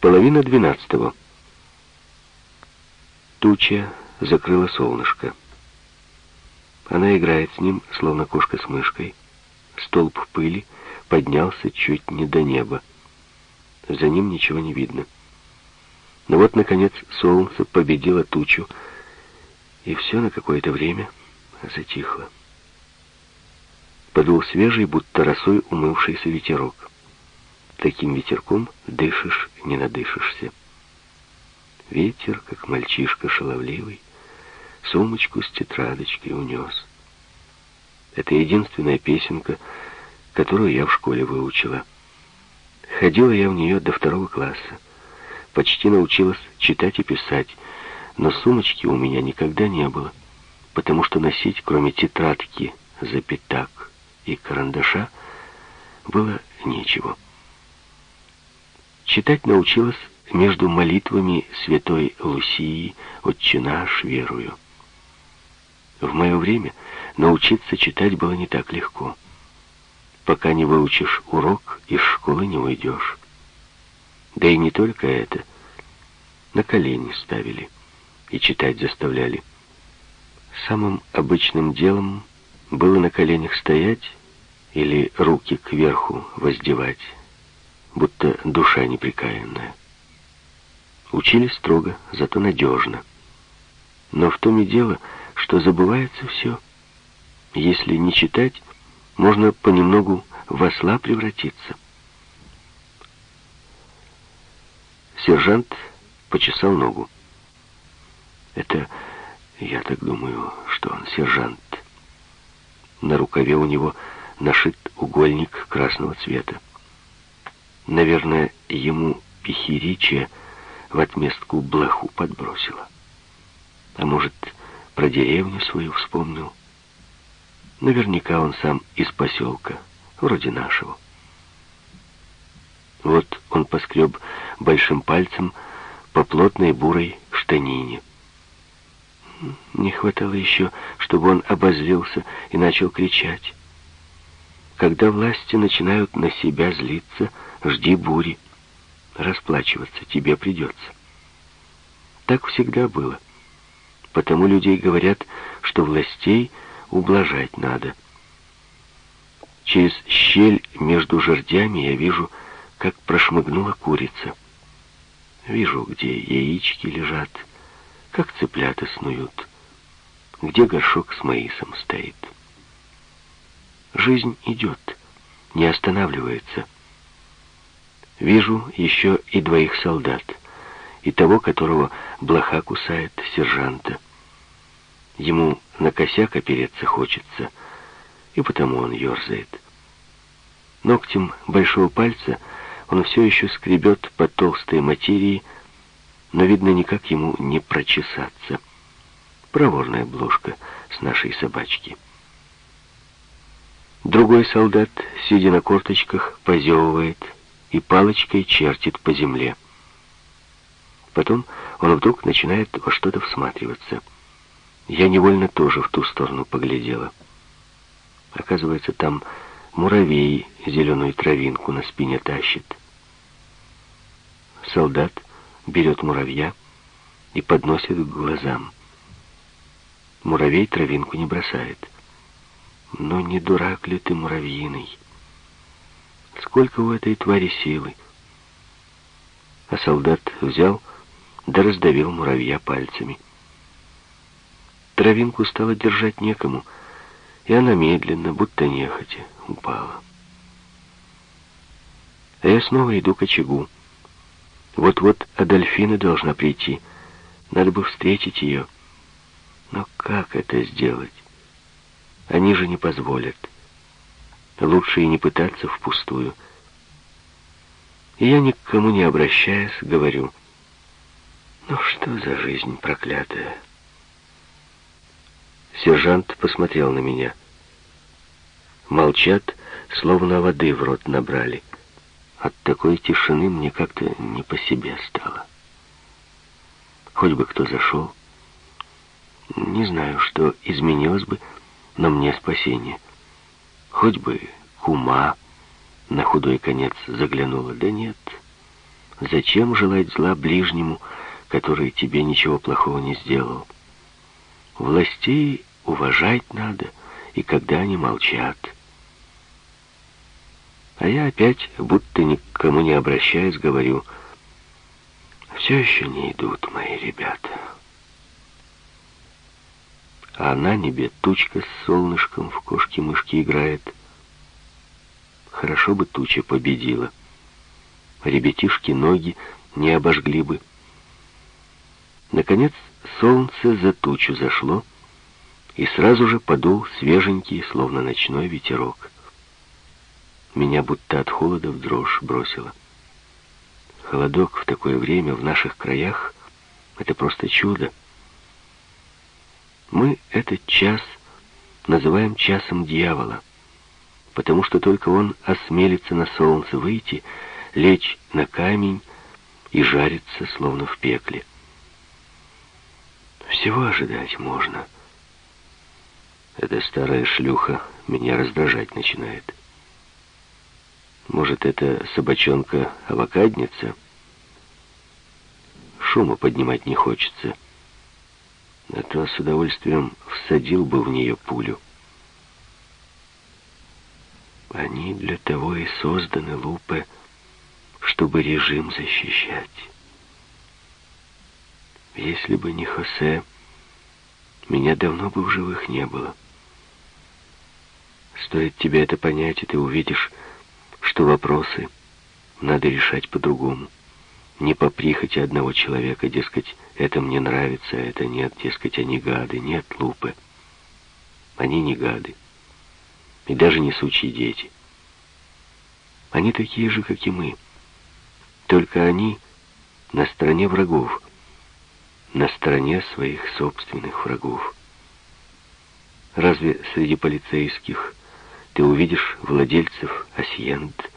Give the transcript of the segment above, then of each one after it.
Половина двенадцатого. Туча закрыла солнышко. Она играет с ним, словно кошка с мышкой. Столб пыли поднялся чуть не до неба. За ним ничего не видно. Но вот, наконец, солнце победило тучу, и все на какое-то время затихло. Подул свежий, будто росой умывшийся ветерок. Таким ветерком дышишь, не надышишься. Ветер, как мальчишка шаловливый, сумочку с тетрадочкой унес. Это единственная песенка, которую я в школе выучила. Ходила я в нее до второго класса. Почти научилась читать и писать, но сумочки у меня никогда не было, потому что носить, кроме тетрадки, запятак и карандаша, было нечего. Читать научилась между молитвами святой Лусии «Отче наш, верую». В мое время научиться читать было не так легко. Пока не выучишь урок, из школы не уйдешь. Да и не только это. На колени ставили и читать заставляли. Самым обычным делом было на коленях стоять или руки кверху воздевать, будто душа неприкаянная. Учили строго, зато надежно. Но в том и дело, что забывается все. Если не читать, можно понемногу в осла превратиться. Сержант почесал ногу. Это, я так думаю, что он сержант. На рукаве у него нашит угольник красного цвета. Наверное, ему пихиричия в отместку блоху подбросила. А может, про деревню свою вспомнил. Наверняка он сам из поселка, вроде нашего. Вот он поскреб большим пальцем по плотной бурой штанине. Не хватало еще, чтобы он обозлился и начал кричать. Когда власти начинают на себя злиться, жди бури. Расплачиваться тебе придется. Так всегда было. Потому людей говорят, что властей ублажать надо. Через щель между жердями я вижу, как прошмыгнула курица. Вижу, где яички лежат, как цыплята снуют, где горшок с маисом стоит. Жизнь идет, не останавливается. Вижу еще и двоих солдат, и того, которого блоха кусает сержанта. Ему на косяк опереться хочется, и потому он ерзает. Ногтем большого пальца он все еще скребет по толстой материи, но, видно, никак ему не прочесаться. Проворная бложка с нашей собачки. Другой солдат, сидя на корточках, позевывает и палочкой чертит по земле. Потом он вдруг начинает во что-то всматриваться. Я невольно тоже в ту сторону поглядела. Оказывается, там муравей зеленую травинку на спине тащит. Солдат берет муравья и подносит к глазам. Муравей травинку не бросает. Но не дурак ли ты, муравьиный? Сколько у этой твари силы? А солдат взял да раздавил муравья пальцами. Травинку стало держать некому, и она медленно, будто нехотя, упала. А я снова иду к очагу. Вот-вот Адольфина должна прийти. Надо бы встретить ее. Но как это сделать? Они же не позволят. Лучше и не пытаться впустую. И я ни к кому не обращаясь, говорю, ну что за жизнь проклятая? Сержант посмотрел на меня. Молчат, словно воды в рот набрали. От такой тишины мне как-то не по себе стало. Хоть бы кто зашел. Не знаю, что изменилось бы, но мне спасение. Хоть бы кума на худой конец заглянула. Да нет, Зачем желать зла ближнему, который тебе ничего плохого не сделал? Властей уважать надо, и когда они молчат. А я опять, будто никому не обращаясь, говорю, все еще не идут мои ребята. А на небе тучка с солнышком в кошки-мышки играет. Хорошо бы туча победила. Ребятишки ноги не обожгли бы. Наконец солнце за тучу зашло, и сразу же подул свеженький, словно ночной ветерок. Меня будто от холода в дрожь бросило. Холодок в такое время в наших краях — это просто чудо. Мы этот час называем часом дьявола, потому что только он осмелится на солнце выйти, лечь на камень и жариться, словно в пекле. Всего ожидать можно. Эта старая шлюха меня раздражать начинает. Может, это собачонка-авокадница? Шума поднимать не хочется. — а то с удовольствием всадил бы в нее пулю. Они для того и созданы, Лупе, чтобы режим защищать. Если бы не Хосе, меня давно бы в живых не было. Стоит тебе это понять, и ты увидишь, что вопросы надо решать по-другому. Не по прихоти одного человека, дескать, это мне нравится, а это нет, дескать, они гады. Нет, лупы. Они не гады. И даже не сучьи дети. Они такие же, как и мы. Только они на стороне врагов. На стороне своих собственных врагов. Разве среди полицейских ты увидишь владельцев асьент,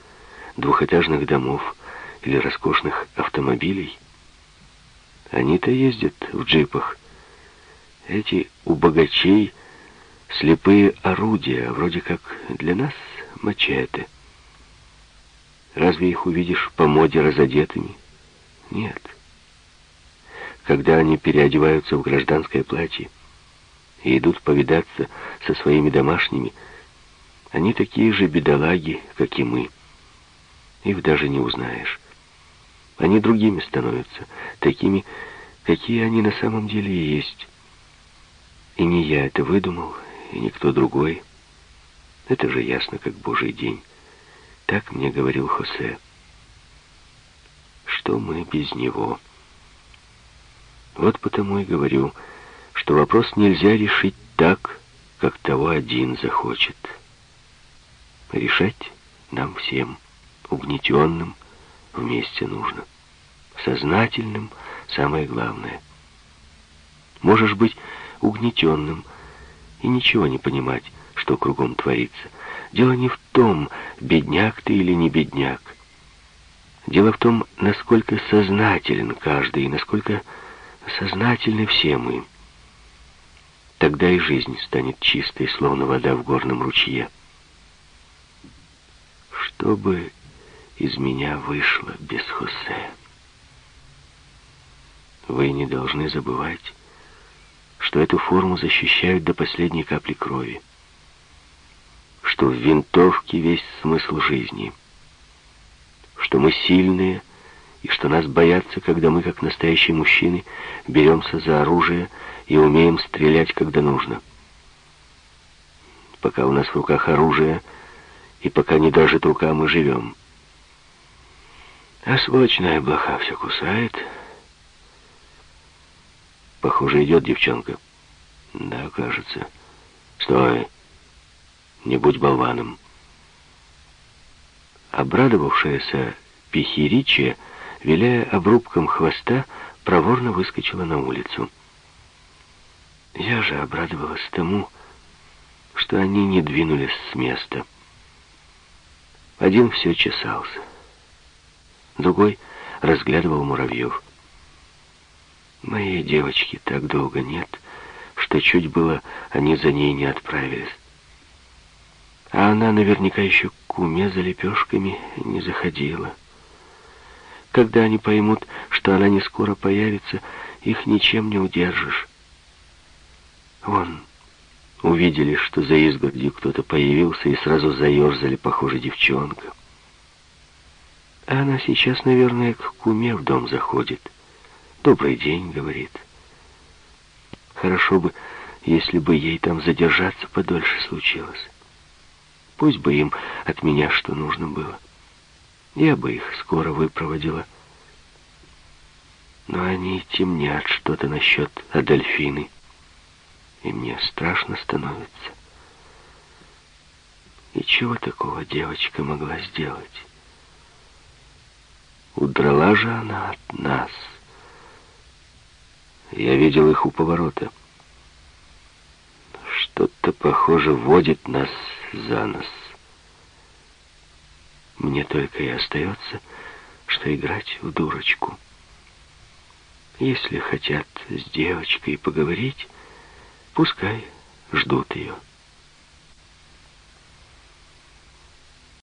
двухэтажных домов, или роскошных автомобилей. Они-то ездят в джипах. Эти у богачей слепые орудия, вроде как для нас мачете. Разве их увидишь по моде разодетыми? Нет. Когда они переодеваются в гражданское платье и идут повидаться со своими домашними, они такие же бедолаги, как и мы. Их даже не узнаешь. Они другими становятся, такими, какие они на самом деле и есть. И не я это выдумал, и никто другой. Это же ясно, как божий день. Так мне говорил Хосе. Что мы без него? Вот потому и говорю, что вопрос нельзя решить так, как того один захочет. Решать нам всем, угнетенным, вместе нужно. Сознательным самое главное. Можешь быть угнетенным и ничего не понимать, что кругом творится. Дело не в том, бедняк ты или не бедняк. Дело в том, насколько сознателен каждый и насколько сознательны все мы. Тогда и жизнь станет чистой, словно вода в горном ручье. Чтобы из меня вышло без Хосе. Вы не должны забывать, что эту форму защищают до последней капли крови, что в винтовке весь смысл жизни, что мы сильные и что нас боятся, когда мы, как настоящие мужчины, беремся за оружие и умеем стрелять, когда нужно. Пока у нас в руках оружие, и пока не дрожит рука, мы живем. А сволочная блоха все кусает. Похоже, идет девчонка. Да, кажется. Стой. Не будь болваном. Обрадовавшаяся Пихиричия, виляя обрубком хвоста, проворно выскочила на улицу. Я же обрадовалась тому, что они не двинулись с места. Один все чесался другой разглядывал муравьев. Моей девочки так долго нет, что чуть было они за ней не отправились. А она наверняка еще к уме за лепешками не заходила. Когда они поймут, что она не скоро появится, их ничем не удержишь. Вон, увидели, что за изгородью кто-то появился, и сразу заерзали, похоже, девчонка. А она сейчас, наверное, к куме в дом заходит. «Добрый день», — говорит. Хорошо бы, если бы ей там задержаться подольше случилось. Пусть бы им от меня что нужно было. Я бы их скоро выпроводила. Но они темнят что-то насчет Адольфины. И мне страшно становится. И чего такого девочка могла сделать? Удрала же она от нас. Я видел их у поворота. Что-то, похоже, водит нас за нос. Мне только и остается, что играть в дурочку. Если хотят с девочкой поговорить, пускай ждут ее.